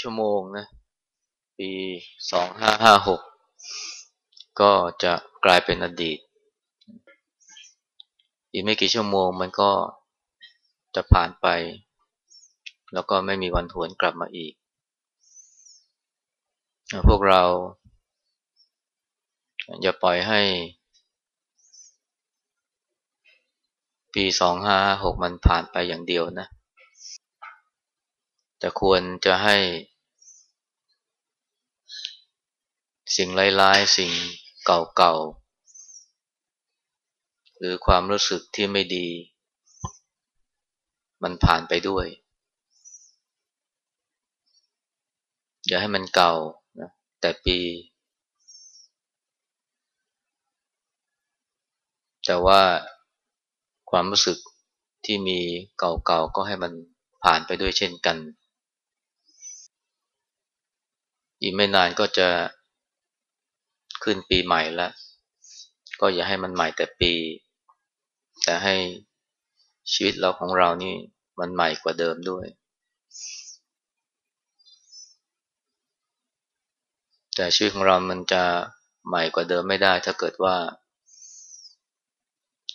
ชั่วโมงนะปีสองห้าห้าหกก็จะกลายเป็นอดีต อีกไม่กี่ชั่วโมงมันก็จะผ่านไป แล้วก็ไม่มีวันหวนกลับมาอีก พวกเราอย่าปล่อยให้ปีสองห้าหกมันผ่านไปอย่างเดียวนะ แต่ควรจะให้ สิ่งร้ายๆ สิ่งเก่าๆ หรือความรู้สึกที่ไม่ดี มันผ่านไปด้วย อย่าให้มันเก่านะแต่ปี แต่ว่าความรู้สึกที่มีเก่าๆก็ให้มันผ่านไปด้วยเช่นกัน อีกไม่นานก็จะขึ้นปีใหม่แล้ว ก็อย่าให้มันใหม่แต่ปี แต่ให้ชีวิตเราของเรานี่มันใหม่กว่าเดิมด้วย แต่ชีวิตของเรามันจะใหม่กว่าเดิมไม่ได้ ถ้าเกิดว่า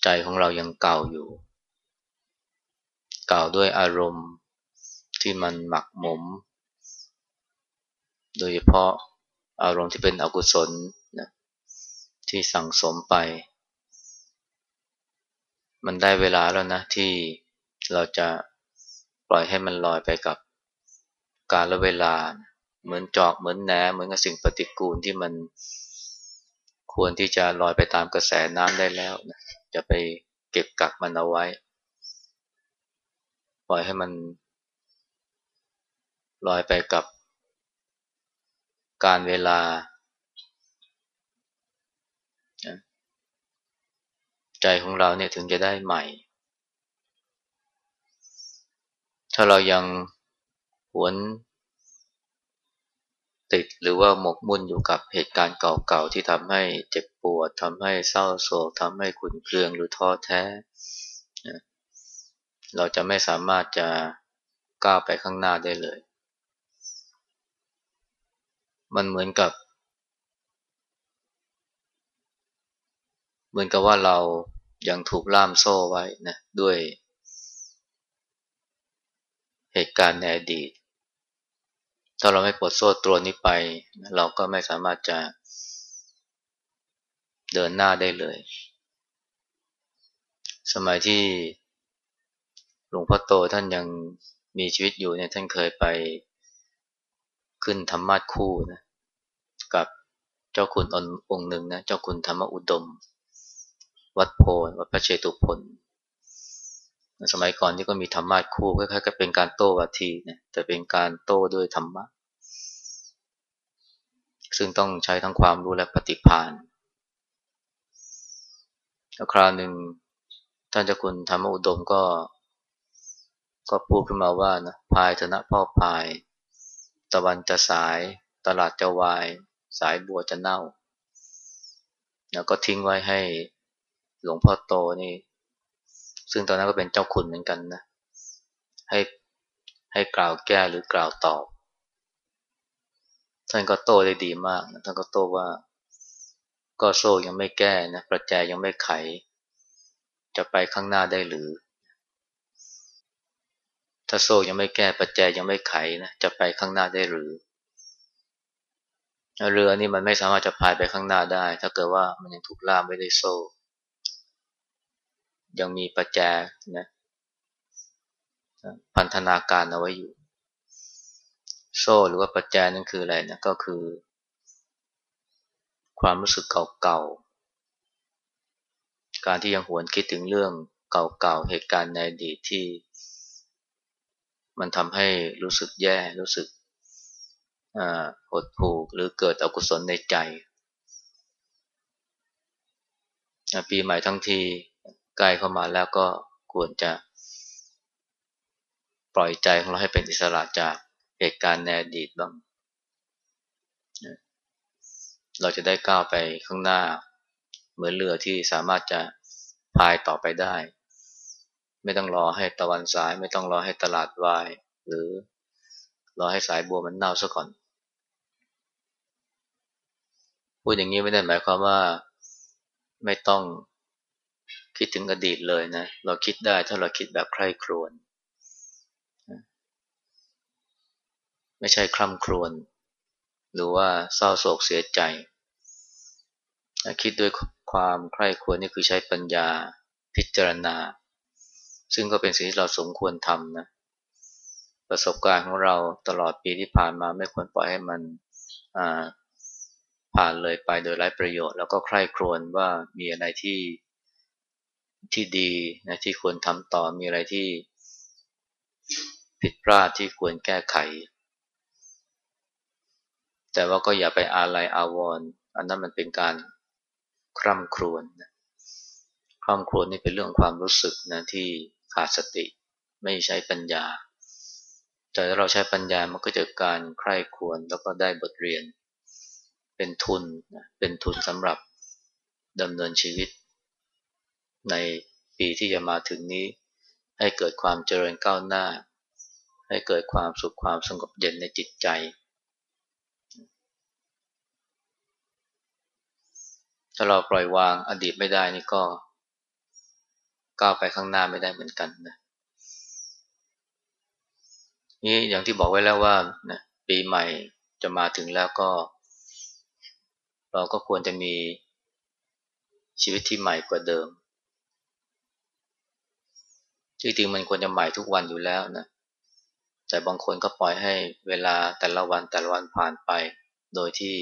ใจของเรายังเก่าอยู่ เก่าด้วยอารมณ์ที่มันหมักหมม โดยเฉพาะอารมณ์ที่เป็นอกุศลนะที่สั่งสมไป มันได้เวลาแล้วนะที่เราจะปล่อยให้มันลอยไปกับกาลเวลา เหมือนจอกเหมือนแหนเหมือนกับสิ่งปฏิกูลที่มันควรที่จะลอยไปตามกระแสน้ำได้แล้วนะจะไปเก็บกักมันเอาไว้ ปล่อยให้มันลอยไปกับ การเวลา ใจของเราเนี่ยถึงจะได้ใหม่ ถ้าเรายังหวนติดหรือว่าหมกมุ่นอยู่กับเหตุการณ์เก่าๆที่ทำให้เจ็บปวดทำให้เศร้าโศกทำให้ขุนเคืองหรือท้อแท้ เราจะไม่สามารถจะก้าวไปข้างหน้าได้เลย มันเหมือนกับ เหมือนกับว่าเรายังถูกล่ามโซ่ไว้นะด้วย เหตุการณ์ในอดีต ถ้าเราไม่ปลดโซ่ตัวนี้ไป เราก็ไม่สามารถจะเดินหน้าได้เลย สมัยที่หลวงพ่อโตท่านยังมีชีวิตอยู่เนี่ยท่านเคยไปขึ้นธรรมาทคู่นะ กับเจ้าคุณองค์หนึ่งนะ เจ้าคุณธรรมอุดม วัดโพวัดพระเชตุพนสมัยก่อนที่ก็มีธรรมาทคู่คล้ายๆกับเป็นการโต้วัทีนะแต่เป็นการโต้ด้วยธรรมะ ซึ่งต้องใช้ทั้งความรู้และปฏิภาณคราวหนึ่งท่านเจ้าคุณธรรมอุดมก็ ก็พูดขึ้นมาว่านะพายธนะพ่อพาย ตะวันจะสาย ตลาดจะวาย สายบัวจะเน่า แล้วก็ทิ้งไว้ให้หลวงพ่อโตนี่ ซึ่งตอนนั้นก็เป็นเจ้าคุณเหมือนกันนะ ให้ให้กล่าวแก้หรือกล่าวตอบ ท่านก็โตได้ดีมากท่านก็โตว่า ก็โซ่ยังไม่แก้นะ ประแจยังไม่ไข จะไปข้างหน้าได้หรือ ถ้าโซ่ยังไม่แก้ปัจจัยยังไม่ไขนะ จะไปข้างหน้าได้หรือ เรือนี่มันไม่สามารถจะพายไปข้างหน้าได้ ถ้าเกิดว่ามันยังถูกล่ามไม่ได้โซ่ ยังมีปัจจัยนะพันธนาการเอาไว้อยู่ โซ่หรือว่าปัจจัยนั่นคืออะไรนะก็คือ ความรู้สึกเก่าๆ การที่ยังหวนคิดถึงเรื่องเก่าๆ เหตุการณ์ในอดีตที่ มันทำให้รู้สึกแย่รู้สึก หดหู่หรือเกิดอกุศลในใจ ปีใหม่ทั้งทีใกล้เข้ามาแล้วก็ควรจะปล่อยใจของเราให้เป็นอิสระจากเหตุการณ์ในอดีตบ้าง เราจะได้ก้าวไปข้างหน้า เหมือนเรือที่สามารถจะพายต่อไปได้ ไม่ต้องรอให้ตะวันสาย ไม่ต้องรอให้ตลาดวาย หรือรรอให้สายบัวมันเน่าซะก่อน พูดอย่างนี้ไม่ได้หมายความว่าไม่ต้องคิดถึงอดีตเลยนะ เราคิดได้ถ้าเราคิดแบบใคร่ครวญไม่ใช่คร่ำครวญหรือว่าเศร้าโศกเสียใจ คิดด้วยความใคร่ครวญนี่คือใช้ปัญญาพิจารณา ซึ่งก็เป็นสิ่งที่เราสมควรทำนะประสบการณ์ของเราตลอดปีที่ผ่านมาไม่ควรปล่อยให้มัน ผ่านเลยไปโดยไร้ประโยชน์ แล้วก็ใคร่ครวญว่ามีอะไรที่ที่ดีนะที่ควรทำต่อมีอะไรที่ผิดพลาดที่ควรแก้ไข แต่ว่าก็อย่าไปอาลัยอาวรณ์อันนั้นมันเป็นการคร่ำครวญคร่ำครวญนี่เป็นเรื่องความรู้สึกนะที่ขาดสติ ไม่ใช้ปัญญา แต่ถ้าเราใช้ปัญญามันก็จะการใคร่ควรแล้วก็ได้บทเรียน เป็นทุนเป็นทุนสำหรับดำเนินชีวิต ในปีที่จะมาถึงนี้ ให้เกิดความเจริญก้าวหน้า ให้เกิดความสุขความสงบเย็นในจิตใจ ถ้าเราปล่อยวางอดีตไม่ได้นี่ก็ก้าวไปข้างหน้าไม่ได้เหมือนกันนะนี่อย่างที่บอกไว้แล้วว่านะปีใหม่จะมาถึงแล้วก็ เราก็ควรจะมีชีวิตที่ใหม่กว่าเดิมจริงๆมันควรจะใหม่ทุกวันอยู่แล้วนะ แต่บางคนก็ปล่อยให้เวลาแต่ละวันแต่ละวันผ่านไป โดยที่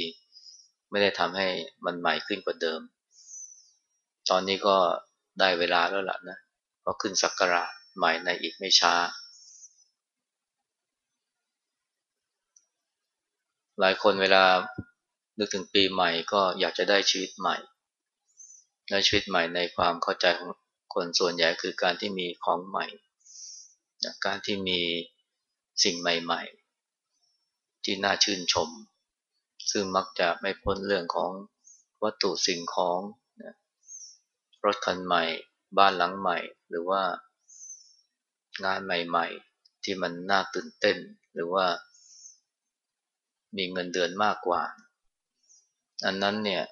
ไม่ได้ทำให้มันใหม่ขึ้นกว่าเดิม ตอนนี้ก็ได้เวลาแล้วล่ะนะ ก็ขึ้นสักการะใหม่ในอีกไม่ช้า หลายคนเวลา นึกถึงปีใหม่ก็อยากจะได้ชีวิตใหม่ และชีวิตใหม่ในความเข้าใจของคนส่วนใหญ่คือการที่มีของใหม่ การที่มีสิ่งใหม่ๆ ที่น่าชื่นชม ซึ่งมักจะไม่พ้นเรื่องของวัตถุสิ่งของรถคันใหม่ บ้านหลังใหม่ หรือว่างานใหม่ๆ ที่มันน่าตื่นเต้น หรือว่ามีเงินเดือนมากกว่า อันนั้นเนี่ย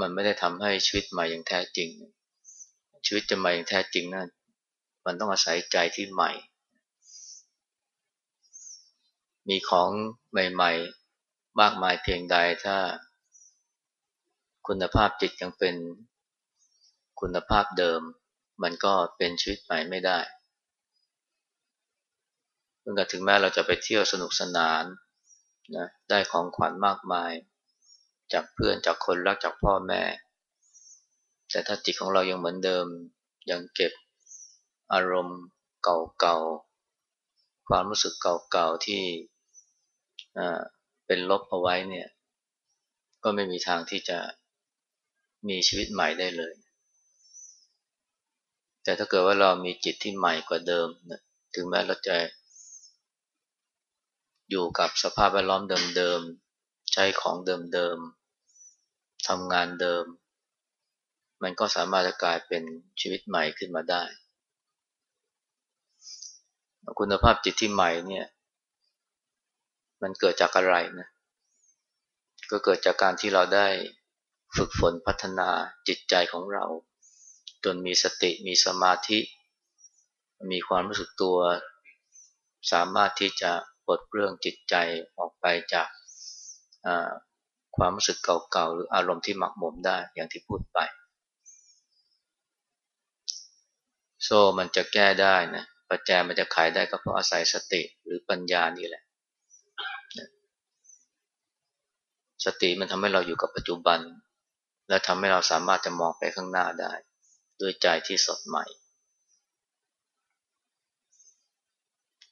มันไม่ได้ทำให้ชีวิตใหม่อย่างแท้จริง ชีวิตจะใหม่อย่างแท้จริงนะั่นมันต้องอาศัยใจที่ใหม่ มีของใหม่ๆ มากมายเพียงใดถ้าคุณภาพจิตยังเป็นคุณภาพเดิม มันก็เป็นชีวิตใหม่ไม่ได้เมื่อถึงแม้เราจะไปเที่ยวสนุกสนานนะได้ของขวัญมากมาย จากเพื่อนจากคนรักจากพ่อแม่ แต่ถ้าจิตของเรายังเหมือนเดิม ยังเก็บอารมณ์เก่าๆ ความรู้สึกเก่าๆ ที่เป็นลบเอาไว้เนี่ย ก็ไม่มีทางที่จะมีชีวิตใหม่ได้เลย แต่ถ้าเกิดว่าเรามีจิตที่ใหม่กว่าเดิมนะถึงแม้เราจะอยู่กับสภาพแวดล้อมเดิมๆ ใช้ของเดิมๆ ทำงานเดิม มันก็สามารถจะกลายเป็นชีวิตใหม่ขึ้นมาได้ คุณภาพจิตที่ใหม่เนี่ยมันเกิดจากอะไรนะก็เกิดจากการที่เราได้ฝึกฝนพัฒนาจิตใจของเรา จนมีสติมีสมาธิ มีความรู้สึกตัว สามารถที่จะปลดเรื่องจิตใจออกไปจาก ความรู้สึกเก่าๆ หรืออารมณ์ที่หมักหมมได้อย่างที่พูดไป โซ่มันจะแก้ได้นะปัจจัยมันจะขายได้ก็เพราะอาศัยสติหรือปัญญานี่แหละ สติมันทำให้เราอยู่กับปัจจุบัน และทำให้เราสามารถจะมองไปข้างหน้าได้ ด้วยใจที่สดใหม่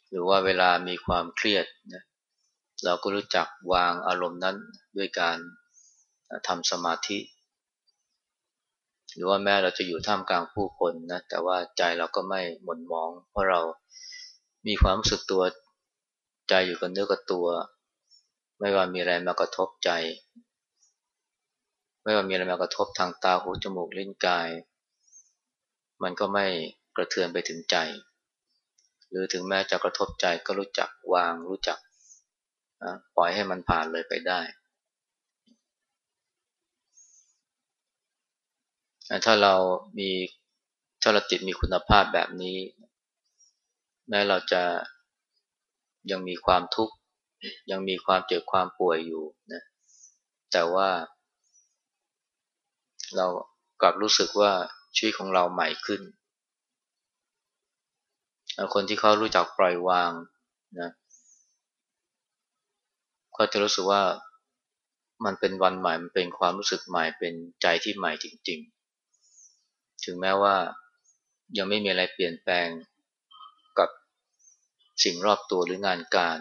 หรือว่าเวลามีความเครียดนะ เราก็รู้จักวางอารมณ์นั้นด้วยการทำสมาธิ หรือว่าแม้เราจะอยู่ท่ามกลางผู้คนนะแต่ว่าใจเราก็ไม่หม่นมอง เพราะเรามีความรู้สึกตัวใจอยู่กับเนื้อกับตัว ไม่ว่ามีอะไรมากระทบใจ ไม่ว่ามีอะไรมากระทบทางตาหูจมูกลิ้นกาย มันก็ไม่กระเทือนไปถึงใจ หรือถึงแม้จะกระทบใจก็รู้จักวางรู้จัก ปล่อยให้มันผ่านเลยไปได้ถ้าเรามีถ้าเราจิตมีคุณภาพแบบนี้ แม้เราจะยังมีความทุกข์ ยังมีความเจ็บความป่วยอยู่นะแต่ว่า เรากลับรู้สึกว่าชีวิตของเราใหม่ขึ้น คนที่เขารู้จักปล่อยวางนะ ก็จะรู้สึกว่ามันเป็นวันใหม่ มันเป็นความรู้สึกใหม่ เป็นใจที่ใหม่จริง ๆ ถึงแม้ว่ายังไม่มีอะไรเปลี่ยนแปลงกับสิ่งรอบตัวหรืองานการ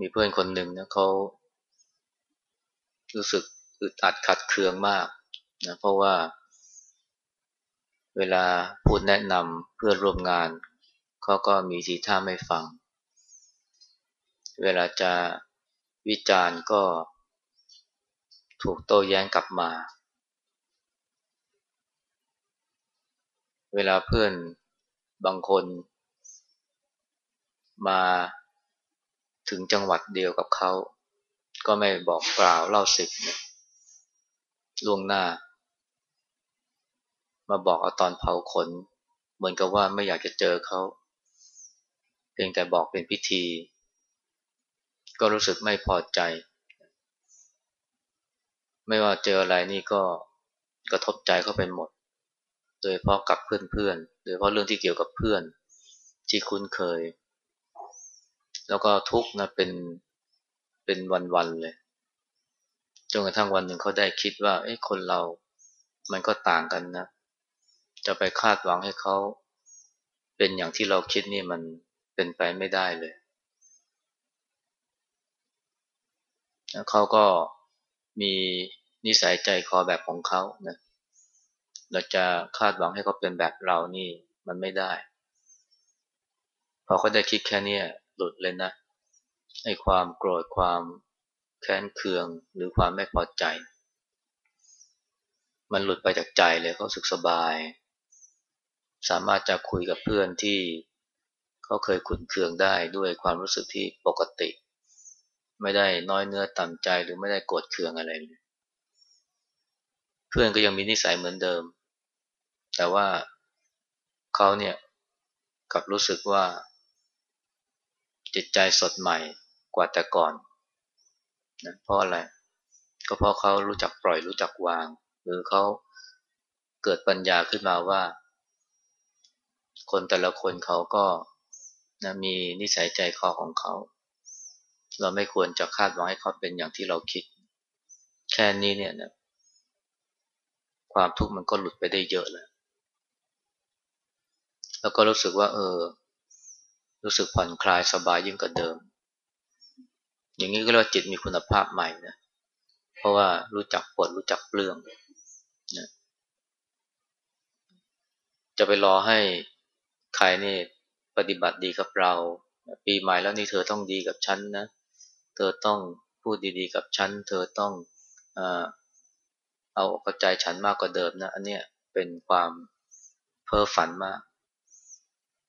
มีเพื่อนคนหนึ่งนะเขารู้สึกอึดอัดขัดเคืองมากนะเพราะว่า เวลาพูดแนะนำเพื่อร่วมงาน เขาก็มีทีท่าไม่ฟัง เวลาจะวิจารณ์ก็ถูกโต้แย้งกลับมา เวลาเพื่อนบางคนมาถึงจังหวัดเดียวกับเขา ก็ไม่บอกกล่าวเล่าสิบล่วงหน้า มาบอกเอาตอนเผาขน เหมือนกับว่าไม่อยากจะเจอเขา เพียงแต่บอกเป็นพิธี ก็รู้สึกไม่พอใจ ไม่ว่าเจออะไรนี่ก็กระทบใจเขาเป็นหมด โดยเพราะกับเพื่อนๆ โดยเพราะเรื่องที่เกี่ยวกับเพื่อนที่คุ้นเคย แล้วก็ทุกข์นะเป็นเป็นวันๆเลยจนกระทั่งวันหนึ่งเขาได้คิดว่าเอ้คนเรา มันก็ต่างกันนะ จะไปคาดหวังให้เขาเป็นอย่างที่เราคิดนี่มันเป็นไปไม่ได้เลย เขาก็มีนิสัยใจคอแบบของเขานะเราจะคาดหวังให้เขาเป็นแบบเรานี่มันไม่ได้ พอเขาได้คิดแค่นี้หลุดเลยนะไอ้ความโกรธความแค้นเคืองหรือความไม่พอใจ มันหลุดไปจากใจเลยเขาสึกสบาย สามารถจะคุยกับเพื่อนที่เขาเคยขุนเคืองได้ด้วยความรู้สึกที่ปกติ ไม่ได้น้อยเนื้อต่ำใจหรือไม่ได้โกรธเคืองอะไรเลยเพื่อนก็ยังมีนิสัยเหมือนเดิม แต่ว่าเขาเนี่ยกลับรู้สึกว่า จิตใจสดใหม่กว่าแต่ก่อนนะเพราะอะไร ก็เพราะเขารู้จักปล่อยรู้จักวาง หรือเขาเกิดปัญญาขึ้นมาว่า คนแต่ละคนเขาก็นะมีนิสัยใจคอของเขา เราไม่ควรจะคาดหวังให้เขาเป็นอย่างที่เราคิด แค่นี้เนี่ยนะความทุกข์มันก็หลุดไปได้เยอะแล้ว แล้วก็รู้สึกว่า เออ รู้สึกผ่อนคลายสบายยิ่งกว่าเดิม อย่างนี้ก็เรียกว่าจิตมีคุณภาพใหม่นะ เพราะว่ารู้จักปวดรู้จักเปลืองนะจะไปรอให้ใครนี่ปฏิบัติดีกับเรา ปีใหม่แล้วนี่เธอต้องดีกับฉันนะเธอต้องพูดดีๆกับฉัน เธอต้องเอาอกใจฉันมากกว่าเดิมนะ อันเนี้ยเป็นความเพ้อฝันมาก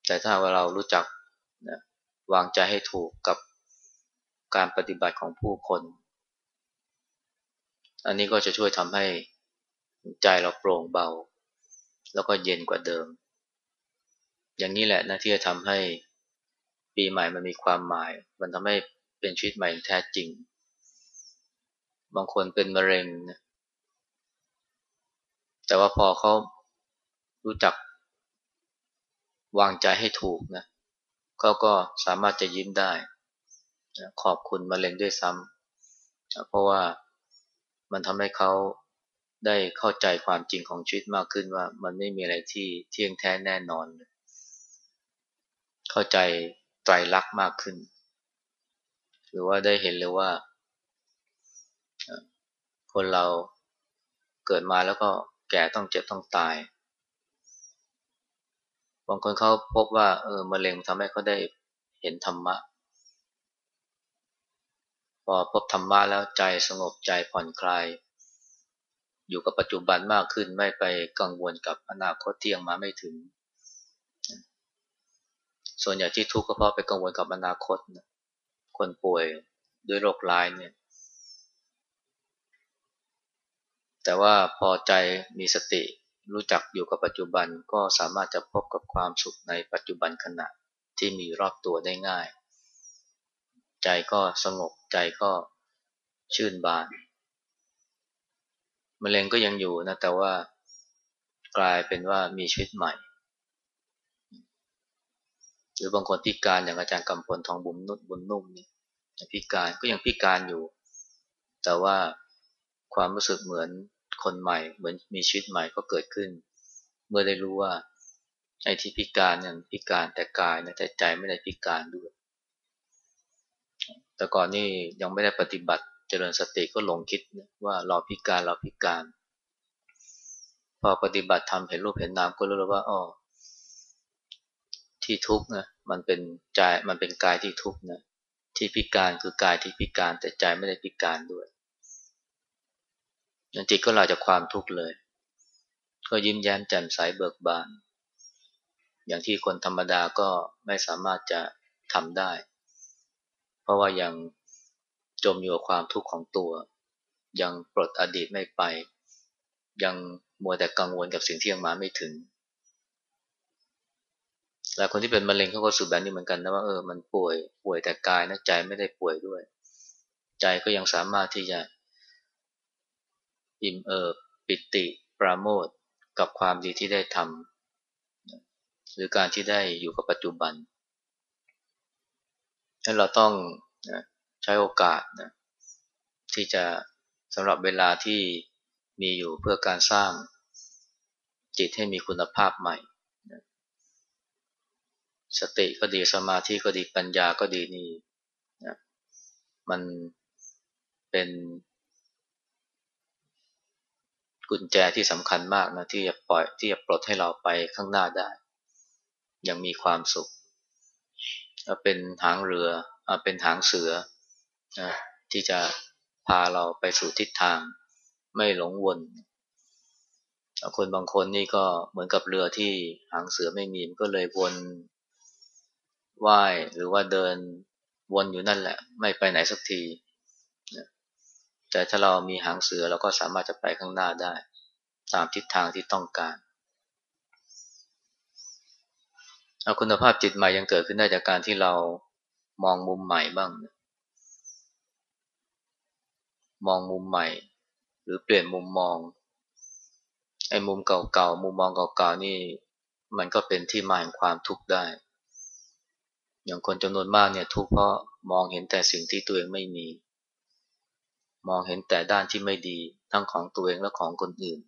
แต่ถ้าว่าเรารู้จักนะวางใจให้ถูกกับการปฏิบัติของผู้คน อันนี้ก็จะช่วยทำให้ใจเราโปร่งเบา แล้วก็เย็นกว่าเดิม อย่างนี้แหละนะที่จะทำให้ปีใหม่มันมีความหมาย มันทำให้ เป็นชีวิตใหม่แท้จริง บางคนเป็นมะเร็งนะแต่ว่าพอเขารู้จักวางใจให้ถูกนะเขาก็สามารถจะยิ้มได้ขอบคุณมะเร็งด้วยซ้ำเพราะว่ามันทำให้เขาได้เข้าใจความจริงของชีวิตมากขึ้นว่ามันไม่มีอะไรที่เที่ยงแท้แน่นอน เข้าใจไตรลักษณ์มากขึ้น หรือว่าได้เห็นเลยว่า คนเราเกิดมาแล้วก็แก่ต้องเจ็บต้องตาย บางคนเขาพบว่าเออมะเร็งทำให้เขาได้เห็นธรรมะ พอพบธรรมะแล้วใจสงบใจผ่อนคลาย อยู่กับปัจจุบันมากขึ้นไม่ไปกังวลกับอนาคตที่ยังมาไม่ถึง ส่วนใหญ่ที่ทุกข์ก็เพราะไปกังวลกับอนาคตนะ คนป่วยด้วยโรคร้ายเนี่ย แต่ว่าพอใจมีสติรู้จักอยู่กับปัจจุบันก็สามารถจะพบกับความสุขในปัจจุบันขณะที่มีรอบตัวได้ง่าย ใจก็สงบใจก็ชื่นบานมะเร็งก็ยังอยู่นะแต่ว่ากลายเป็นว่ามีชีวิตใหม่ รือบางคนพิการอย่างอาจารย์กำพลทองบุญนุ่มบุญนุ่มนี่พิการก็ยังพิการอยู่ แต่ว่าความรู้สึกเหมือนคนใหม่ เหมือนมีชีวิตใหม่ก็เกิดขึ้น เมื่อได้รู้ว่าไอ้ที่พิการเนี่ยพิการแต่กายนะแต่ใจไม่ได้พิการด้วย แต่ก่อนนี่ยังไม่ได้ปฏิบัติเจริญสติก็หลงคิดว่าเราพิการเราพิการ พอปฏิบัติทำเห็นรูปเห็นนามก็รู้แล้วว่าอ๋อ ที่ทุกข์นะมันเป็นใจมันเป็นกายที่ทุกข์นะที่พิการคือกายที่พิการแต่ใจไม่ได้พิการด้วยนั่นจิตก็ลาจากความทุกข์เลย ก็ยิ้มแย้มแจ่มใสเบิกบาน อย่างที่คนธรรมดาก็ไม่สามารถจะทำได้ เพราะว่ายังจมอยู่กับความทุกข์ของตัว ยังปลดอดีตไม่ไป ยังมัวแต่กังวลกับสิ่งที่ยังมาไม่ถึง หลายคนที่เป็นมะเร็งเขาก็สูแบบนี้เหมือนกันนะว่าเออมันป่วยป่วยแต่กายนะใจไม่ได้ป่วยด้วย ใจก็ยังสามารถที่จะอิ่มเอิบปิติปราโมทกับความดีที่ได้ทำหรือการที่ได้อยู่กับปัจจุบันนั้นเราต้องใช้โอกาสนะที่จะสำหรับเวลาที่มีอยู่เพื่อการสร้างจิตให้มีคุณภาพใหม่ สติก็ดีสมาธิก็ดีปัญญาก็ดีนี่นะมันเป็นกุญแจที่สำคัญมากนะที่จะปล่อยที่จะปลดให้เราไปข้างหน้าได้ ยังมีความสุขเป็นหางเรือเป็นหางเสือนะที่จะพาเราไปสู่ทิศทาง ไม่หลงวนคนบางคนนี่ก็เหมือนกับเรือที่หางเสือไม่มีมันก็เลยวน ว่ายหรือว่าเดินวนอยู่นั่นแหละ ไม่ไปไหนสักที แต่ถ้าเรามีหางเสือเราก็สามารถจะไปข้างหน้าได้ ตามทิศทางที่ต้องการเอาคุณภาพจิตใหม่ยังเกิดขึ้นได้จากการที่เรามองมุมใหม่บ้าง มองมุมใหม่ หรือเปลี่ยนมุมมอง ไอ้มุมเก่าๆ มุมมองเก่าๆ นี่ มันก็เป็นที่มาแห่งความทุกข์ได้ อย่างคนจำนวนมากเนี่ยทุกเพราะมองเห็นแต่สิ่งที่ตัวเองไม่มี มองเห็นแต่ด้านที่ไม่ดีทั้งของตัวเองและของคนอื่น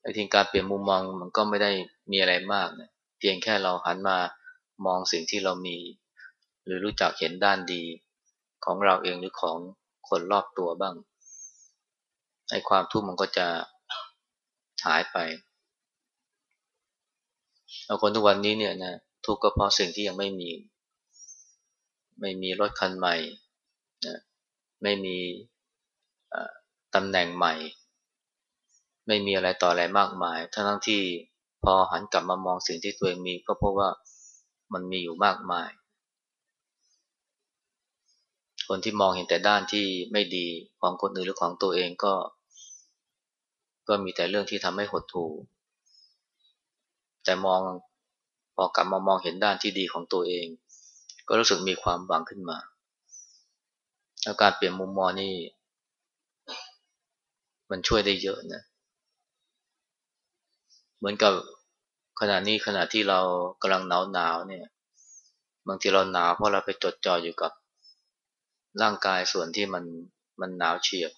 ไอ้ทีการเปลี่ยนมุมมองมันก็ไม่ได้มีอะไรมากนะเพียงแค่เราหันมามองสิ่งที่เรามี หรือรู้จักเห็นด้านดีของเราเองหรือของคนรอบตัวบ้างไอ้ความทุกข์มันก็จะหายไปเอาคนทุกวันนี้เนี่ยนะ ทุกข์ก็เพราะสิ่งที่ยังไม่มี ไม่มีรถคันใหม่นะไม่มีตำแหน่งใหม่ ไม่มีอะไรต่ออะไรมากมาย ทั้งทั้งที่พอหันกลับมามองสิ่งที่ตัวเองมีก็พราะว่ามันมีอยู่มากมาย คนที่มองเห็นแต่ด้านที่ไม่ดีของคนอื่นหรือของตัวเองก็ ก็มีแต่เรื่องที่ทำให้หดหู่แต่มอง พอกลับมามองเห็นด้านที่ดีของตัวเอง ก็รู้สึกมีความหวังขึ้นมาอาการเปลี่ยนมุมมองนี่ มันช่วยได้เยอะนะ เหมือนกับขณะนี้ขณะที่เรากำลังหนาวหนาวเนี่ย บางทีเราหนาวเพราะเราไปจดจ่ออยู่กับร่างกายส่วนที่มันมันหนาวเฉียบ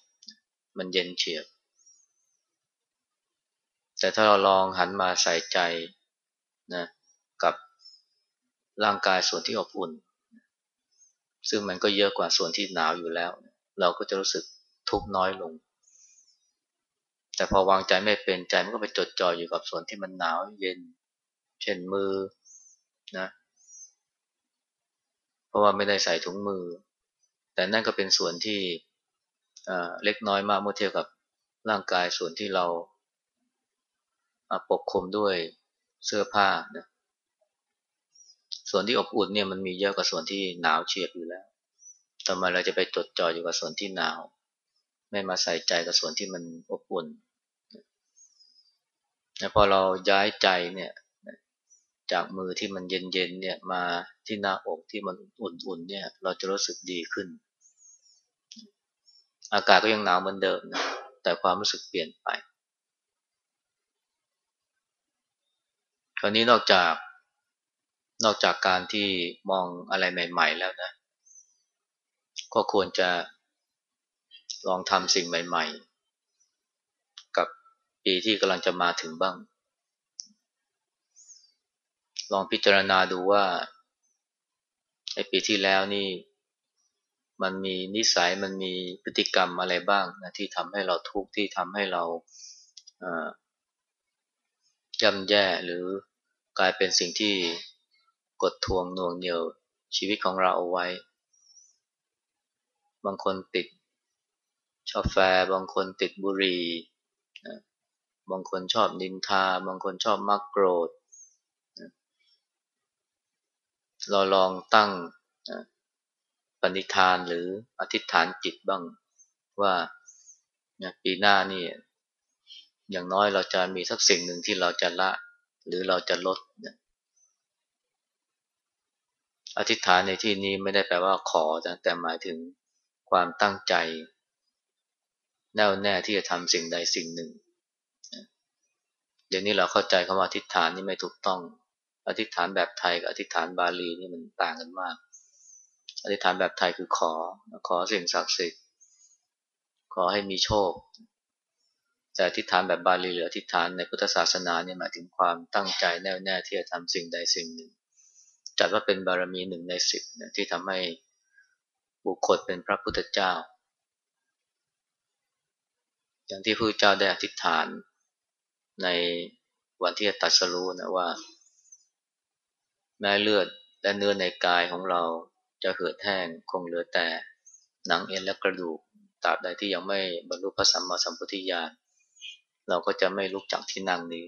มันเย็นเฉียบ แต่ถ้าเราลองหันมาใส่ใจนะ ร่างกายส่วนที่อบอุ่น ซึ่งมันก็เยอะกว่าส่วนที่หนาวอยู่แล้ว เราก็จะรู้สึกทุกข์น้อยลง แต่พอวางใจไม่เป็นใจมันก็ไปจดจ่ออยู่กับส่วนที่มันหนาวเย็น เช่นมือนะ เพราะว่าไม่ได้ใส่ถุงมือ แต่นั่นก็เป็นส่วนที่เล็กน้อยมากเมื่อเทียบกับร่างกายส่วนที่เราปกคลุมด้วยเสื้อผ้านะ ส่วนที่อบอุ่นเนี่ยมันมีเยอะกว่าส่วนที่หนาวเฉียบอยู่แล้วทำไมเราจะไปจดจ่ออยู่กับส่วนที่หนาว ไม่มาใส่ใจกับส่วนที่มันอบอุ่นพอเราย้ายใจเนี่ยจากมือที่มันเย็นๆเนี่ยมาที่หน้าอกที่มันอุ่นๆเนี่ยเราจะรู้สึกดีขึ้น อากาศก็ยังหนาวเหมือนเดิมนะแต่ความรู้สึกเปลี่ยนไป คราวนี้นอกจาก นอกจากการที่มองอะไรใหม่ ๆ แล้วนะ ก็ควรจะลองทำสิ่งใหม่ ๆ กับปีที่กำลังจะมาถึงบ้าง ลองพิจารณาดูว่าไอ้ปีที่แล้วนี่ มันมีนิสัยมันมีพฤติกรรมอะไรบ้างนะที่ทำให้เราทุกข์ที่ทำให้เราย่ำแย่หรือกลายเป็นสิ่งที่ กดทวงน่วงเหนียวชีวิตของเราเอาไว้ บางคนติดชอบแฟบางคนติดบุหรี่บางคนชอบนินทา บางคนชอบมักโกรธ เราลองตั้งปณิธานหรืออธิษฐานจิตบ้างว่าปีหน้านี่อย่างน้อยเราจะมีสักสิ่งหนึ่งที่เราจะละ หรือเราจะลดนะ อธิษฐานในที่นี้ไม่ได้แปลว่าขอแต่หมายถึงความตั้งใจ แน่วแน่ที่จะทำสิ่งใดสิ่งหนึ่ง เดี๋ยวนี้เราเข้าใจคำว่าอธิษฐานนี่ไม่ถูกต้อง อธิษฐานแบบไทยกับอธิษฐานบาลีนี่มันต่างกันมาก อธิษฐานแบบไทยคือขอ ขอสิ่งศักดิ์สิทธิ์ ขอให้มีโชค แต่อธิษฐานแบบบาลีหรืออธิษฐานในพุทธศาสนาเนี่ยหมายถึงความตั้งใจแน่วแน่ที่จะทำสิ่งใดสิ่งหนึ่ง จัดว่าเป็นบารมีหนึ่งในสิบนะที่ทำให้บุคคลเป็นพระพุทธเจ้า อย่างที่พระเจ้าได้อธิษฐานในวันที่ตัดสรู้นะว่า แม้เลือดและเนื้อในกายของเราจะเหือดแห้งคงเหลือแต่หนังเอ็นและกระดูกตราบใดที่ยังไม่บรรลุพระสัมมาสัมพุทธญาณเราก็จะไม่ลุกจากที่นั่งนี้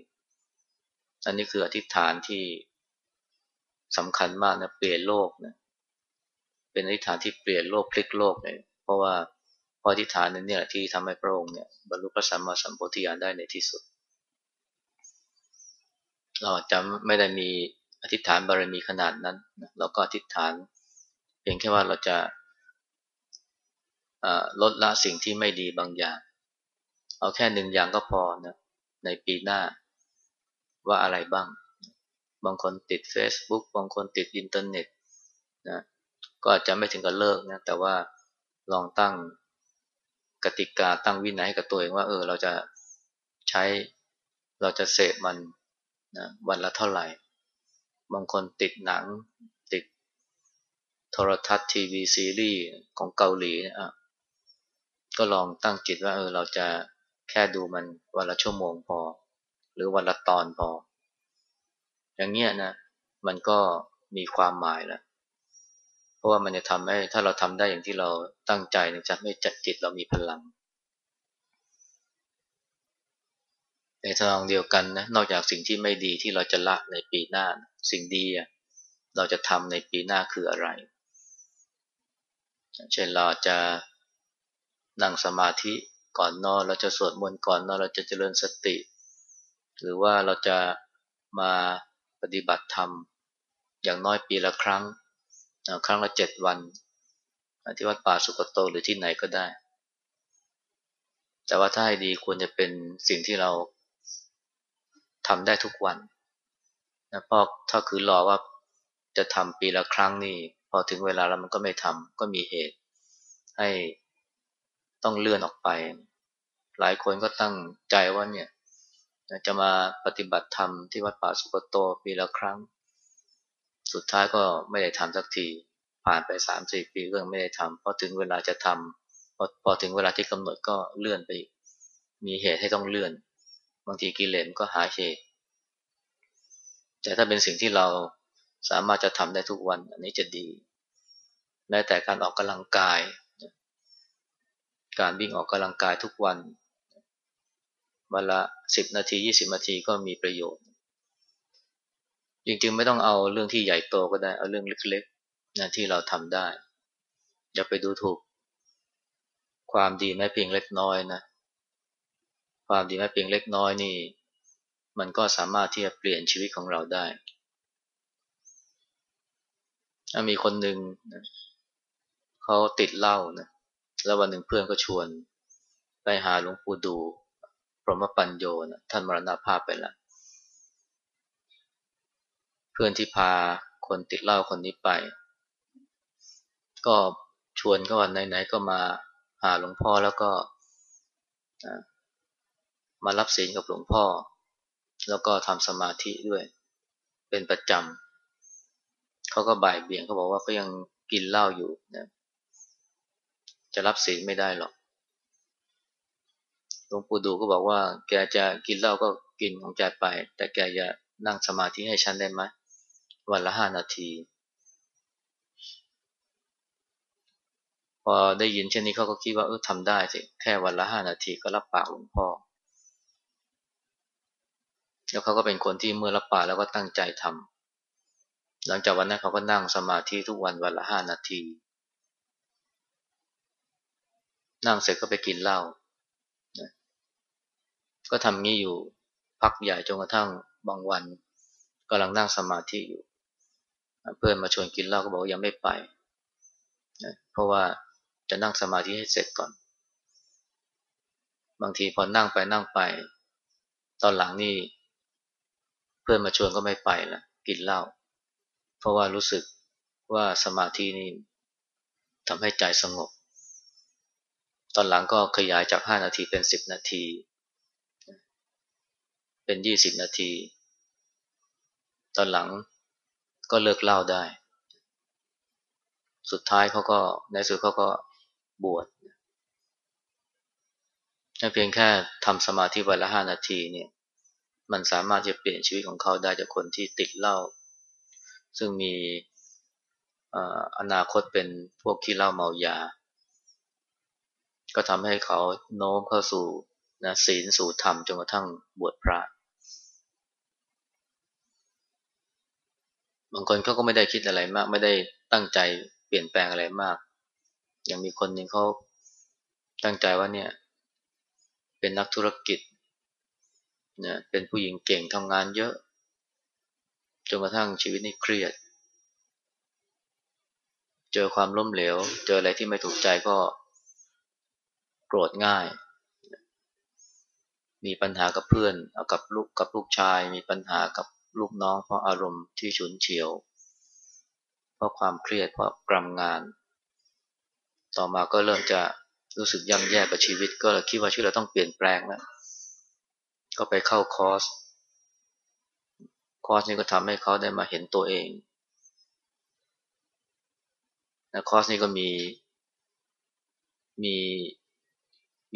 อันนี้คืออธิษฐานที่ สำคัญมากนะเปลี่ยนโลกนะเป็นอธิษฐานที่เปลี่ยนโลกพลิกโลกเลยเพราะว่าพออธิษฐานนั้นเนี่ยที่ทำให้พระองค์เนี่ยบรรลุพระสัมมาสัมพุทธญาณได้ในที่สุด เราจะไม่ได้มีอธิษฐานบารมีขนาดนั้น เราก็อธิษฐานเพียงแค่ว่าเราจะลดละสิ่งที่ไม่ดีบางอย่าง เอาแค่หนึ่งอย่างก็พอนะในปีหน้าว่าอะไรบ้าง บางคนติด Facebook บางคนติดอินเทอร์เน็ตนะก็อาจจะไม่ถึงกับเลิกนะแต่ว่าลองตั้งกติกาตั้งวินัยให้กับตัวเองว่าเออเราจะใช้เราจะเสพมันนะวันละเท่าไหร่ บางคนติดหนัง ติดโทรทัศน์ทีวีซีรีส์ของเกาหลีนะก็ลองตั้งจิตว่าเออเราจะแค่ดูมันวันละชั่วโมงพอ หรือวันละตอนพอ อย่างเงี้ยนะมันก็มีความหมายแล้วเพราะว่ามันจะทำให้ถ้าเราทำได้อย่างที่เราตั้งใจจะไม่จัดจิตเรามีพลัง ในทางเดียวกันนะนอกจากสิ่งที่ไม่ดีที่เราจะละในปีหน้า สิ่งดีเราจะทำในปีหน้าคืออะไร เช่นเราจะนั่งสมาธิก่อนนอนเราจะสวดมนต์ก่อนนอนเราจะเจริญสติ หรือว่าเราจะมา ปฏิบัติธรรม อย่างน้อยปีละครั้ง ครั้งละเจ็ดวัน ที่วัดป่าสุกโตหรือที่ไหนก็ได้ แต่ว่าถ้าให้ดีควรจะเป็นสิ่งที่เราทำได้ทุกวันนะเพราะถ้าคือรอว่าจะทำปีละครั้งนี่พอถึงเวลาแล้วมันก็ไม่ทำก็มีเหตุ ให้ต้องเลื่อนออกไป หลายคนก็ตั้งใจว่าเนี่ย จะมาปฏิบัติธรรมที่วัดป่าสุกโตปีละครั้ง สุดท้ายก็ไม่ได้ทำสักที ผ่านไปสามสี่ปีก็ไม่ได้ทำพอถึงเวลาจะทำพอพอถึงเวลาที่กำหนดก็เลื่อนไปอีกมีเหตุให้ต้องเลื่อน บางทีกิเลสก็หาเหตุแต่ถ้าเป็นสิ่งที่เราสามารถจะทำได้ทุกวัน อันนี้จะดีแม้แต่การออกกำลังกาย การวิ่งออกกำลังกายทุกวัน วันละสิบนาทียี่สิบนาทีก็มีประโยชน์ จริงๆไม่ต้องเอาเรื่องที่ใหญ่โตก็ได้ เอาเรื่องเล็กๆนะที่เราทำได้ อย่าไปดูถูก ความดีแม้เพียงเล็กน้อยนะ ความดีแม้เพียงเล็กน้อยนี่ มันก็สามารถที่จะเปลี่ยนชีวิตของเราได้มีคนหนึ่งนะเขาติดเหล้านะแล้ววันหนึ่งเพื่อนก็ชวนไปหาหลวงปู่ดู พรหมปัญโยนะท่านมรณาภาพไปแล้วเพื่อนที่พาคนติดเหล้าคนนี้ไป ก็ชวนก็วันไหนๆก็มาหาหลวงพ่อแล้วก็มารับศีลกับหลวงพ่อ แล้วก็ทำสมาธิด้วย เป็นประจำเขาก็บ่ายเบี่ยงเขาบอกว่าก็ยังกินเหล้าอยู่นะจะรับศีลไม่ได้หรอก ลวงปู่ดูก็บอกว่า แกจะกินเหล้าก็กินของแกไป แต่แกจะนั่งสมาธิให้ฉันได้ไหมวันละห้านาที พอได้ยินเช่นนี้เขาก็คิดว่าเออทำได้สิแค่วันละห้านาทีก็รับปากหลวงพ่อ แล้วเขาก็เป็นคนที่เมื่อรับปากแล้วก็ตั้งใจทำหลังจากวันนั้นเขาก็นั่งสมาธิทุกวันวันละห้านาที นั่งเสร็จก็ไปกินเหล้า ก็ทำงี้อยู่พักใหญ่จนกระทั่งบางวันกำลังนั่งสมาธิอยู่ เพื่อนมาชวนกินเหล้าก็บอกยังไม่ไป เพราะว่าจะนั่งสมาธิให้เสร็จก่อน บางทีพอนั่งไปนั่งไป ตอนหลังนี่เพื่อนมาชวนก็ไม่ไปละกินเหล้าเพราะว่ารู้สึกว่าสมาธินี่ทำให้ใจสงบ ตอนหลังก็ขยายจาก 5 นาทีเป็น 10 นาที เป็น20นาที ตอนหลังก็เลิกเล่าได้ สุดท้ายเขาก็ในสุดเขาก็บวชเพียงแค่ทำสมาธิวันละ5นาทีเนี่ย มันสามารถจะเปลี่ยนชีวิตของเขาได้จากคนที่ติดเหล้าซึ่งมีอนาคตเป็นพวกขี้เหล้าเมายา ก็ทำให้เขาโน้มเข้าสู่นะศีลสู่ธรรมจนกระทั่งบวชพระ บางคนเขาก็ไม่ได้คิดอะไรมาก ไม่ได้ตั้งใจเปลี่ยนแปลงอะไรมาก อย่างมีคนหนึ่งเขาตั้งใจว่าเนี่ย เป็นนักธุรกิจเนี่ยเป็นผู้หญิงเก่งทำงานเยอะจนกระทั่งชีวิตนี้เครียด เจอความล้มเหลว เจออะไรที่ไม่ถูกใจก็โกรธง่าย มีปัญหากับเพื่อน กับลูกกับลูกชาย มีปัญหากับ ลูกน้องเพราะอารมณ์ที่ฉุนเฉียว เพราะความเครียดเพราะกรำงาน ต่อมาก็เริ่มจะรู้สึกย่ำแย่กับชีวิต ก็คิดว่าชีวิตเราต้องเปลี่ยนแปลงแล้วก็ไปเข้าคอร์สคอร์สนี้ก็ทำให้เขาได้มาเห็นตัวเองนะคอร์สนี้ก็มีมี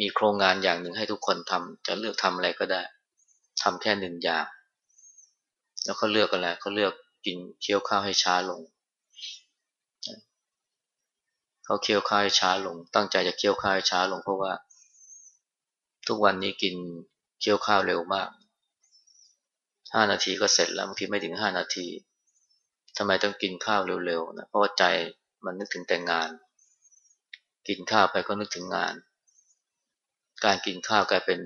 มีโครงงานอย่างหนึ่งให้ทุกคนทำจะเลือกทำอะไรก็ได้ทำแค่หนึ่งอย่าง แล้วเขาเลือกอะไรเขาเลือกกินเคี้ยวข้าวให้ช้าลงเขาเคี้ยวข้าวให้ช้าลง ตั้งใจจะเคี้ยวข้าวให้ช้าลงเพราะว่า ทุกวันนี้กินเคี้ยวข้าวเร็วมากห้านาทีก็เสร็จแล้วบางทีไม่ถึงห้านาทีทำไมต้องกินข้าวเร็วๆนะเพราะว่าใจมันนึกถึงแต่งาน กินข้าวไปก็นึกถึงงาน การกินข้าวกลายเป็น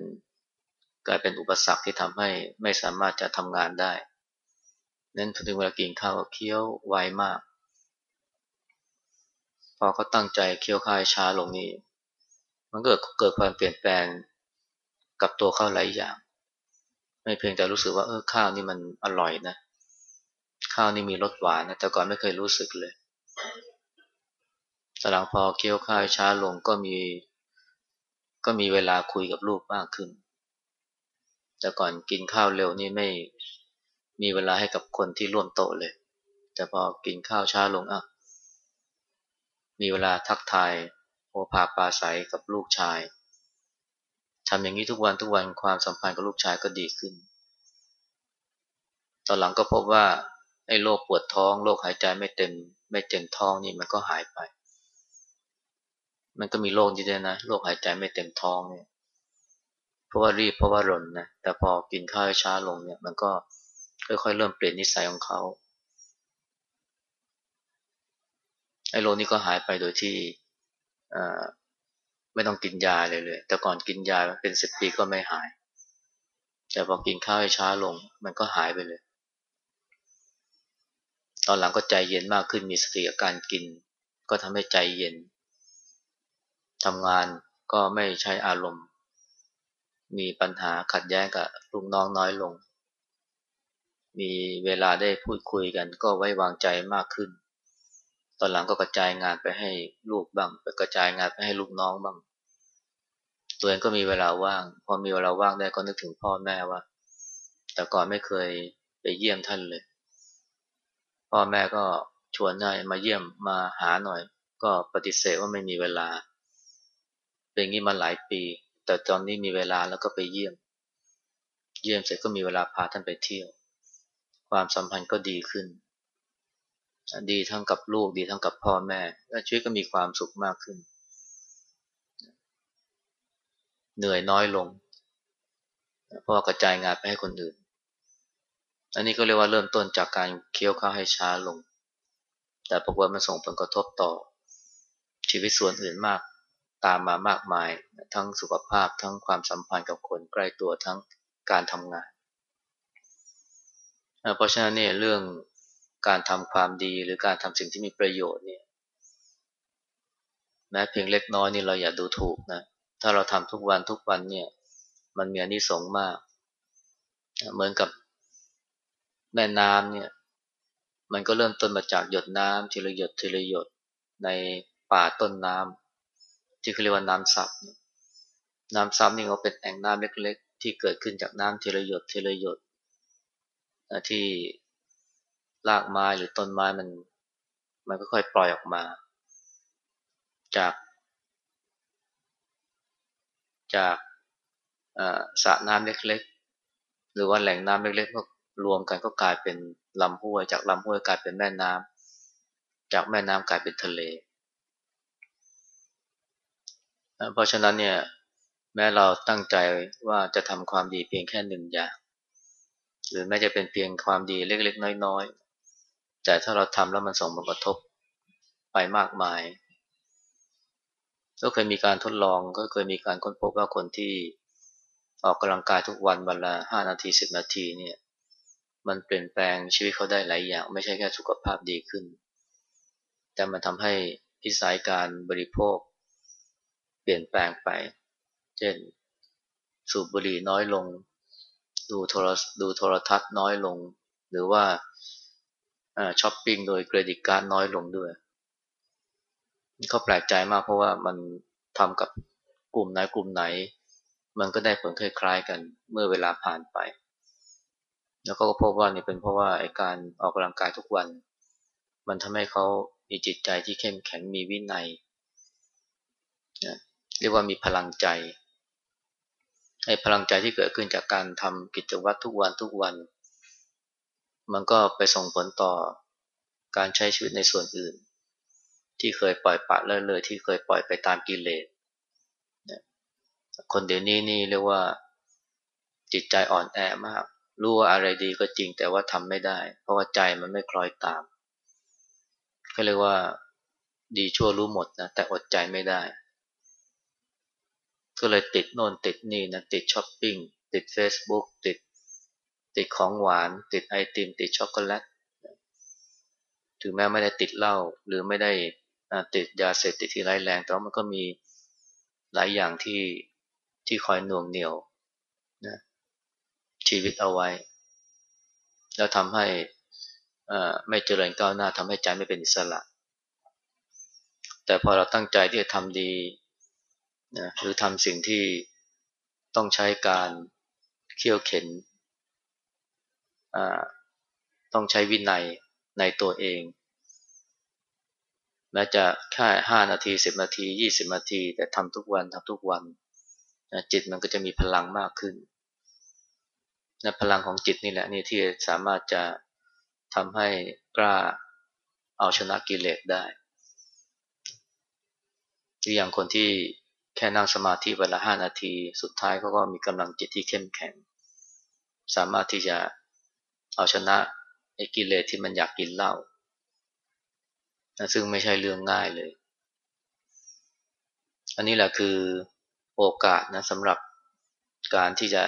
กลายเป็นอุปสรรคที่ทำให้ไม่สามารถจะทำงานได้ นั้นถึงเวลากินข้าวเคี้ยวไวมาก พอเขาตั้งใจเคี้ยวข้าวช้าลงนี้มันเกิดเกิดความเปลี่ยนแปลงกับตัวข้าวหลายอย่าง ไม่เพียงแต่รู้สึกว่าเออข้าวนี่มันอร่อยนะข้าวนี่มีรสหวานนะแต่ก่อนไม่เคยรู้สึกเลยแต่หลังพอเคี้ยวข้าวช้าลงก็มี ก็มีเวลาคุยกับลูกมากขึ้น แต่ก่อนกินข้าวเร็วนี่ไม่ มีเวลาให้กับคนที่ร่วมโต๊ะเลย แต่พอกินข้าวช้าลงอะ มีเวลาทักทายโอภาปาใสกับลูกชายทำอย่างนี้ทุกวันทุกวันความสัมพันธ์กับลูกชายก็ดีขึ้น ตอนหลังก็พบว่าไอ้โรคปวดท้องโรคหายใจไม่เต็ม ไม่เต็มท้องนี่มันก็หายไป มันก็มีโรคที่ด้วยนะโรคหายใจไม่เต็มท้องเนี่ย เพราะว่ารีบเพราะว่ารนนะ แต่พอกินข้าวช้าลงเนี่ย มันก็ ค่อยๆเริ่มเปลี่ยนนิสัยของเขาไอ้โรนี้ก็หายไปโดยที่ไม่ต้องกินยาเลยเลย แต่ก่อนกินยาเป็นสิบปีก็ไม่หาย แต่พอกินข้าวให้ช้าลง มันก็หายไปเลย ตอนหลังก็ใจเย็นมากขึ้นมีสติกับการกิน ก็ทำให้ใจเย็นทำงานก็ไม่ใช้อารมณ์ มีปัญหาขัดแย้งกับลูกน้องน้อยลง มีเวลาได้พูดคุยกัน ก็ไว้วางใจมากขึ้น ตอนหลังก็กระจายงานไปให้ลูกบ้าง ไปกระจายงานไปให้ลูกน้องบ้าง ตัวเองก็มีเวลาว่าง พอมีเวลาว่างได้ก็นึกถึงพ่อแม่ว่า แต่ก่อนไม่เคยไปเยี่ยมท่านเลย พ่อแม่ก็ชวนให้มาเยี่ยมมาหาหน่อย ก็ปฏิเสธว่าไม่มีเวลา เป็นอย่างนี้มาหลายปี แต่ตอนนี้มีเวลาแล้วก็ไปเยี่ยม เยี่ยมเสร็จก็มีเวลาพาท่านไปเที่ยว ความสัมพันธ์ก็ดีขึ้น ดีทั้งกับลูกดีทั้งกับพ่อแม่ และชีวิตก็มีความสุขมากขึ้น เหนื่อยน้อยลง เพราะกระจายงานไปให้คนอื่น อันนี้ก็เรียกว่าเริ่มต้นจากการเคี้ยวข้าวให้ช้าลง แต่ปรากฏมันส่งผลกระทบต่อ ชีวิตส่วนอื่นมากตามมามากมาย ทั้งสุขภาพทั้งความสัมพันธ์กับคนใกล้ตัวทั้งการทำงาน เพราะฉะนั้นเนี่ยเรื่องการทำความดีหรือการทำสิ่งที่มีประโยชน์เนี่ยแม้เพียงเล็กน้อยนี่เราอย่าดูถูกนะ ถ้าเราทำทุกวันทุกวันเนี่ย มันมีอนิสงส์มาก เหมือนกับแม่น้ำเนี่ย มันก็เริ่มต้นมาจากหยดน้ำทีละหยดทีละหยดในป่าต้นน้ำที่เขาเรียกว่าน้ำซับน้ำซับนี่เขาเป็นแอ่งน้ำเล็ก ๆ ที่เกิดขึ้นจากน้ำทีละหยดทีละหยด ที่รากไม้หรือต้นไม้มัน มันก็ค่อยปล่อยออกมา จาก จากสระน้ำเล็กๆ หรือว่าแหล่งน้ำเล็กๆก็รวมกันก็กลายเป็นลำห้วย จากลำห้วยกลายเป็นแม่น้ำจากแม่น้ำกลายเป็นทะเล เพราะฉะนั้นเนี่ยแม้เราตั้งใจว่าจะทำความดีเพียงแค่หนึ่งอย่าง หรือแม้จะเป็นเพียงความดีเล็กๆ น้อยๆ แต่ถ้าเราทำแล้วมันส่งผลกระทบไปมากมาย ก็เคยมีการทดลองก็เคยมีการค้นพบว่าคนที่ออกกำลังกายทุกวันวันละห้านาทีสิบนาทีเนี่ยมันเปลี่ยนแปลงชีวิตเขาได้หลายอย่าง ไม่ใช่แค่สุขภาพดีขึ้น แต่มันทำให้พิสัยการบริโภค เปลี่ยนแปลงไป เช่น สูบบุหรี่น้อยลง ดูโทรดูโทรทัศน์น้อยลง หรือว่าช้อปปิ้งโดยเครดิตการ์ดน้อยลงด้วยเขาแปลกใจมากเพราะว่ามันทำกับกลุ่มไหนกลุ่มไหน มันก็ได้ผลคล้ายๆกันเมื่อเวลาผ่านไป แล้วก็พบว่านี่เป็นเพราะว่าไอการออกกำลังกายทุกวัน มันทำให้เขามีจิตใจที่เข้มแข็งมีวินัยเรียกว่ามีพลังใจ ไอ้พลังใจที่เกิดขึ้นจากการทำกิจวัตรทุกวันทุกวัน มันก็ไปส่งผลต่อการใช้ชีวิตในส่วนอื่น ที่เคยปล่อยปะเลยเลยที่เคยปล่อยไปตามกิเลสคนเดี๋ยวนี้นี่เรียกว่าจิตใจอ่อนแอมาก รู้ว่าอะไรดีก็จริงแต่ว่าทำไม่ได้ เพราะว่าใจมันไม่คล้อยตาม ก็เรียกว่าดีชั่วรู้หมดนะแต่อดใจไม่ได้ ก็เลยติดโน่นติดนี่นะติดช้อปปิ้งติด Facebook ติดติดของหวาน ติดไอติม ติดช็อกโกแลตถึงแม้ไม่ได้ติดเหล้าหรือไม่ได้ติดยาเสพติดที่ร้ายแรงแต่ว่ามันก็มีหลายอย่างที่ที่คอยหน่วงเหนี่ยวนะชีวิตเอาไว้ แล้วทำให้ไม่เจริญก้าวหน้าทำให้ใจไม่เป็นอิสระ แต่พอเราตั้งใจที่จะทำดี นะหรือทำสิ่งที่ต้องใช้การเคี่ยวเข็น ต้องใช้วินัยในตัวเอง แม้จะแค่ห้านาทีสิบนาทียี่สิบนาที แต่ทำทุกวันทำทุกวันจิตมันก็จะมีพลังมากขึ้นนะพลังของจิตนี่แหละนี่ที่สามารถจะทำให้กล้าเอาชนะกิเลสได้ที่อย่างคนที่ แค่นั่งสมาธิเวลาห้านาที สุดท้ายเขาก็มีกำลังจิตที่เข้มแข็ง สามารถที่จะเอาชนะไอ้กิเลสที่มันอยากกินเหล้าซึ่งไม่ใช่เรื่องง่ายเลย อันนี้แหละคือโอกาสนะสำหรับการที่จะ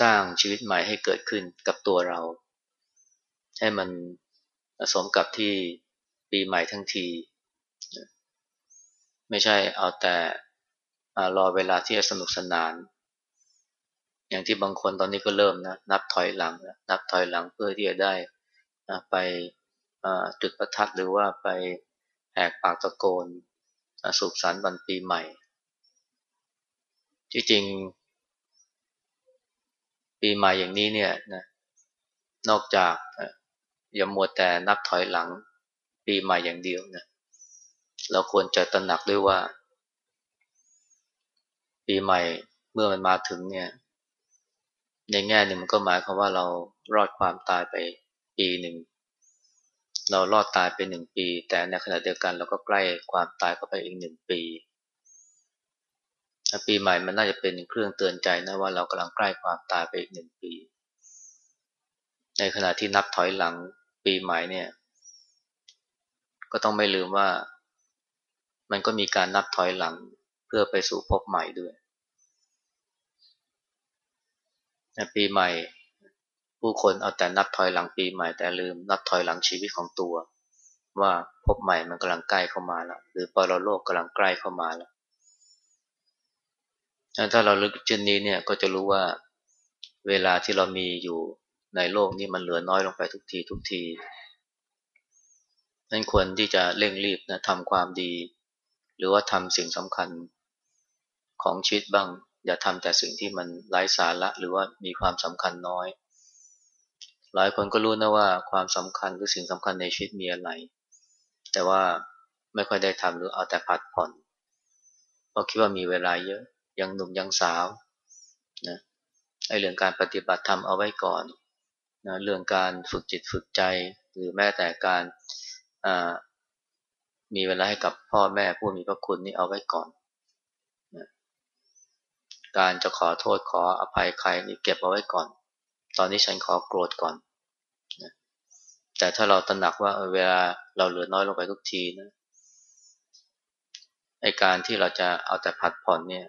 สร้างชีวิตใหม่ให้เกิดขึ้นกับตัวเรา ให้มันสมกับที่ปีใหม่ทั้งที ไม่ใช่เอาแต่รอเวลาที่จะสนุกสนาน อย่างที่บางคนตอนนี้ก็เริ่มนะนับถอยหลังนะนับถอยหลังเพื่อที่จะได้ไปจุดประทัดหรือว่าไปแหกปากตะโกนสุขสันต์วันปีใหม่ ที่จริง ปีใหม่อย่างนี้เนี่ยนะนอกจากอย่ามัวแต่นับถอยหลังปีใหม่อย่างเดียวนะ เราควรจะตระหนักด้วยว่า ปีใหม่เมื่อมันมาถึงเนี่ย ในแง่หนึ่งมันก็หมายความว่าเรารอดความตายไปปีหนึ่ง เรารอดตายไปหนึ่งปี แต่ในขณะเดียวกันเราก็ใกล้ความตายเข้าไปอีกหนึ่งปีปีใหม่มันน่าจะเป็นเครื่องเตือนใจนะว่าเรากำลังใกล้ความตายไปอีกหนึ่งปี ในขณะที่นับถอยหลังปีใหม่เนี่ย ก็ต้องไม่ลืมว่า มันก็มีการนับถอยหลังเพื่อไปสู่พบใหม่ด้วย ปีใหม่ ผู้คนเอาแต่นับถอยหลังปีใหม่แต่ลืมนับถอยหลังชีวิตของตัว ว่าพบใหม่มันกำลังใกล้เข้ามาแล้วหรือปรโลกกำลังใกล้เข้ามาแล้วถ้าเราลึกเช่นนี้เนี่ยก็จะรู้ว่าเวลาที่เรามีอยู่ในโลกนี้มันเหลือน้อยลงไปทุกทีทุกทีนั้นควรที่จะเร่งรีบนะทำความดี หรือว่าทำสิ่งสำคัญของชีวิตบ้าง อย่าทำแต่สิ่งที่มันไร้สาระหรือว่ามีความสำคัญน้อย หลายคนก็รู้นะว่าความสำคัญหรือสิ่งสำคัญในชีวิตมีอะไรแต่ว่าไม่ค่อยได้ทำหรือเอาแต่ผัดผ่อนเพราะคิดว่ามีเวลาเยอะยังหนุ่มยังสาวนะไอเรื่องการปฏิบัติธรรมเอาไว้ก่อนนะเรื่องการฝึกจิตฝึกใจ หรือแม้แต่การ มีเวลาให้กับพ่อแม่ผู้มีพระคุณนี่เอาไว้ก่อนนะการจะขอโทษขออภัยใครนี่เก็บเอาไว้ก่อน ตอนนี้ฉันขอโกรธก่อนนะแต่ถ้าเราตระหนักว่าเวลาเราเหลือน้อยลงไปทุกทีนะไอการที่เราจะเอาแต่ผัดผ่อนเนี่ย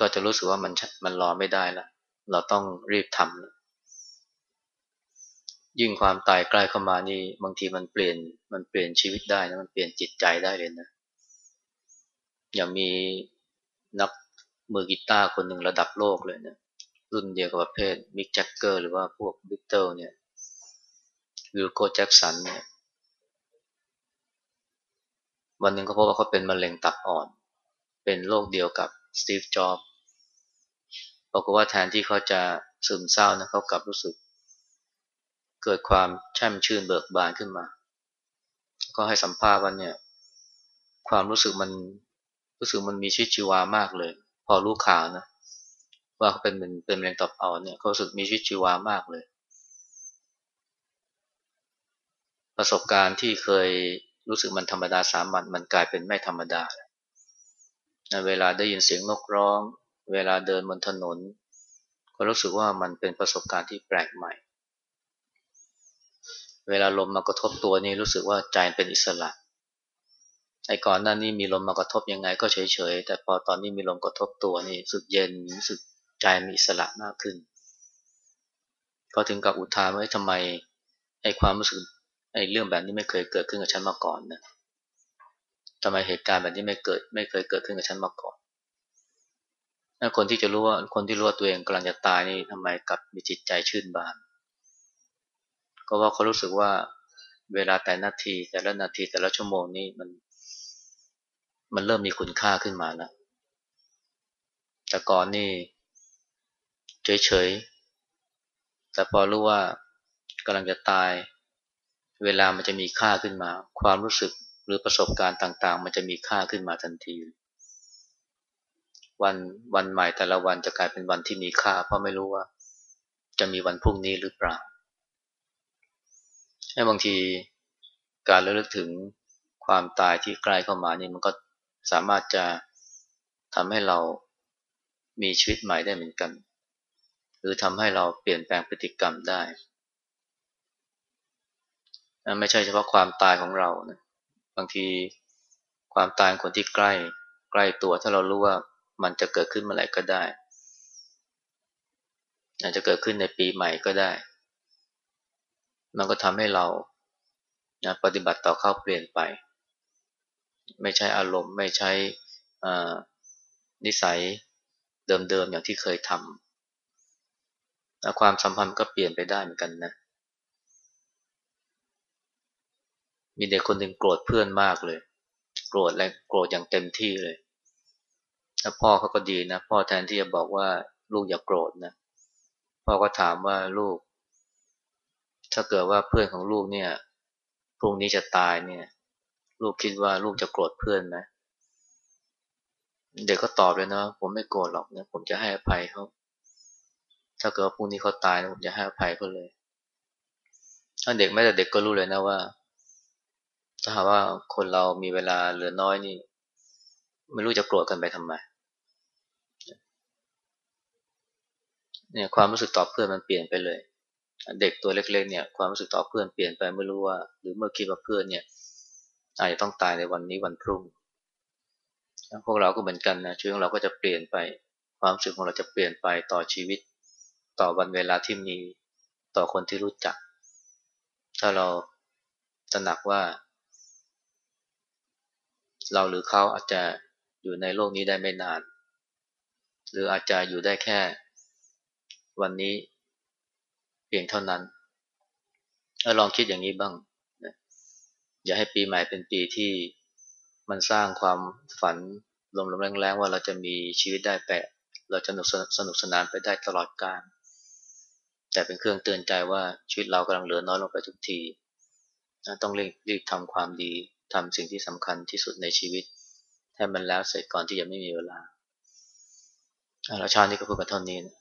ก็จะรู้สึกว่ามันมันรอไม่ได้ล้วเราต้องรีบทำ ยิ่งความตายใกล้เข้ามานี่บางทีมันเปลี่ยนมันเปลี่ยนชีวิตได้นะมันเปลี่ยนจิตใจได้เลยนะอย่างมีนักมือกีตาร์คนหนึ่งระดับโลกเลยนะรุ่นเดียวกับประเภทมิกแจ็กเกอร์หรือว่าพวกบีทเทิลเนี่ยวิลโกจอห์นสันเนี่ยวันหนึ่งเขาพบว่าเขาเป็นมะเร็งตับอ่อน เป็นโรคเดียวกับสตีฟจ็อบส์บอกว่าแทนที่เขาจะซึมเศร้านะเขากลับรู้สึก เกิดความแช่มชื่นเบิกบานขึ้นมา ก็ให้สัมภาษณ์ว่าเนี่ย ความรู้สึกมันรู้สึกมันมีชีวิตชีวามากเลย พอรู้ข่าวนะว่าเขาเป็นเป็นเป็นมะเร็งตับอ่อนเนี่ยเขาสึกมีชีวิตชีวามากเลย ประสบการณ์ที่เคยรู้สึกมันธรรมดาสามัญมันกลายเป็นไม่ธรรมดาเวลาได้ยินเสียงนกร้อง เวลาเดินบนถนน ก็รู้สึกว่ามันเป็นประสบการณ์ที่แปลกใหม่ เวลาลมมากระทบตัวนี่รู้สึกว่าใจเป็นอิสระไอ้ก่อนหน้านี้มีลมมากระทบยังไงก็เฉยๆ แต่พอตอนนี้มีลมกระทบตัวนี่รู้สึกเย็นรู้สึกใจมีอิสระมากขึ้น ก็ถึงกับอุทานว่าทำไมไอ้ความรู้สึกไอ้เรื่องแบบนี้ไม่เคยเกิดขึ้นกับฉันมาก่อนนะทำไมเหตุการณ์แบบนี้ไม่เกิด ไม่เคยเกิดขึ้นกับฉันมาก่อนคนที่จะรู้ว่าคนที่รู้ว่าตัวเองกำลังจะตายนี่ทำไมกลับมีจิตใจชื่นบาน ก็ว่าเขารู้สึกว่าเวลาแต่นาที แต่ละนาทีแต่ละชั่วโมงนี่มัน มันเริ่มมีคุณค่าขึ้นมาแล้วแต่ก่อนนี่เฉยๆแต่พอรู้ว่ากำลังจะตาย เวลามันจะมีค่าขึ้นมา ความรู้สึกหรือประสบการณ์ต่าง ๆ มันจะมีค่าขึ้นมาทันที วันวันใหม่แต่ละวันจะกลายเป็นวันที่มีค่า เพราะไม่รู้ว่าจะมีวันพรุ่งนี้หรือเปล่า ให้บางทีการระลึกถึงความตายที่ใกล้เข้ามานี่มันก็สามารถจะทำให้เรามีชีวิตใหม่ได้เหมือนกัน หรือทำให้เราเปลี่ยนแปลงพฤติกรรมได้ ไม่ใช่เฉพาะความตายของเรานะบางทีความตายคนที่ใกล้ใกล้ตัวถ้าเรารู้ว่ามันจะเกิดขึ้นเมื่อไหร่ก็ได้อาจจะเกิดขึ้นในปีใหม่ก็ได้ มันก็ทำให้เรานะปฏิบัติต่อเข้าเปลี่ยนไป ไม่ใช่อารมณ์ ไม่ใช่นิสัยเดิมๆอย่างที่เคยทำความสัมพันธ์ก็เปลี่ยนไปได้เหมือนกันนะมีเด็กคนหนึ่งโกรธเพื่อนมากเลย โกรธและโกรธอย่างเต็มที่เลยแล้วพ่อเขาก็ดีนะ พ่อแทนที่จะบอกว่าลูกอย่ากโกรธนะ พ่อก็ถามว่าลูก ถ้าเกิดว่าเพื่อนของลูกเนี่ยพรุ่งนี้จะตายเนี่ย ลูกคิดว่าลูกจะโกรธเพื่อนไหมเด็กก็ตอบเลยนะผมไม่โกรธหรอกนะผมจะให้อภัยเขาถ้าเกิดว่าพรุ่งนี้เขาตายนะผมจะให้อภัยเขาเลยถ้าเด็กไม่แต่เด็กก็รู้เลยนะว่า ถ้าหากว่าคนเรามีเวลาเหลือน้อยนี่ ไม่รู้จะโกรธกันไปทำไมเนี่ยความรู้สึกต่อเพื่อนมันเปลี่ยนไปเลย เด็กตัวเล็กๆเนี่ยความรู้สึกต่อเพื่อนเปลี่ยนไปไม่รู้ว่า หรือเมื่อคิดว่าเพื่อนเนี่ยอาจจะต้องตายในวันนี้วันพรุ่งพวกเราก็เหมือนกันนะชีวิตของเราก็จะเปลี่ยนไป ความรู้สึกของเราจะเปลี่ยนไปต่อชีวิต ต่อวันเวลาที่มีต่อคนที่รู้จัก ถ้าเราตระหนักว่า เราหรือเขาอาจจะอยู่ในโลกนี้ได้ไม่นาน หรืออาจจะอยู่ได้แค่ วันนี้ เพียงเท่านั้นลองคิดอย่างนี้บ้างอย่าให้ปีใหม่เป็นปีที่มันสร้างความฝันลมๆแรงๆว่าเราจะมีชีวิตได้ไปเราจะสนุกสนุกสนานไปได้ตลอดกาลแต่เป็นเครื่องเตือนใจว่าชีวิตเรากำลังเหลือน้อยลงไปทุกทีต้องรีบรีบทำความดีทำสิ่งที่สำคัญที่สุดในชีวิต ให้มันแล้วเสร็จก่อนที่จะไม่มีเวลาเราชาตินี้ก็พูดกันเท่านี้นะ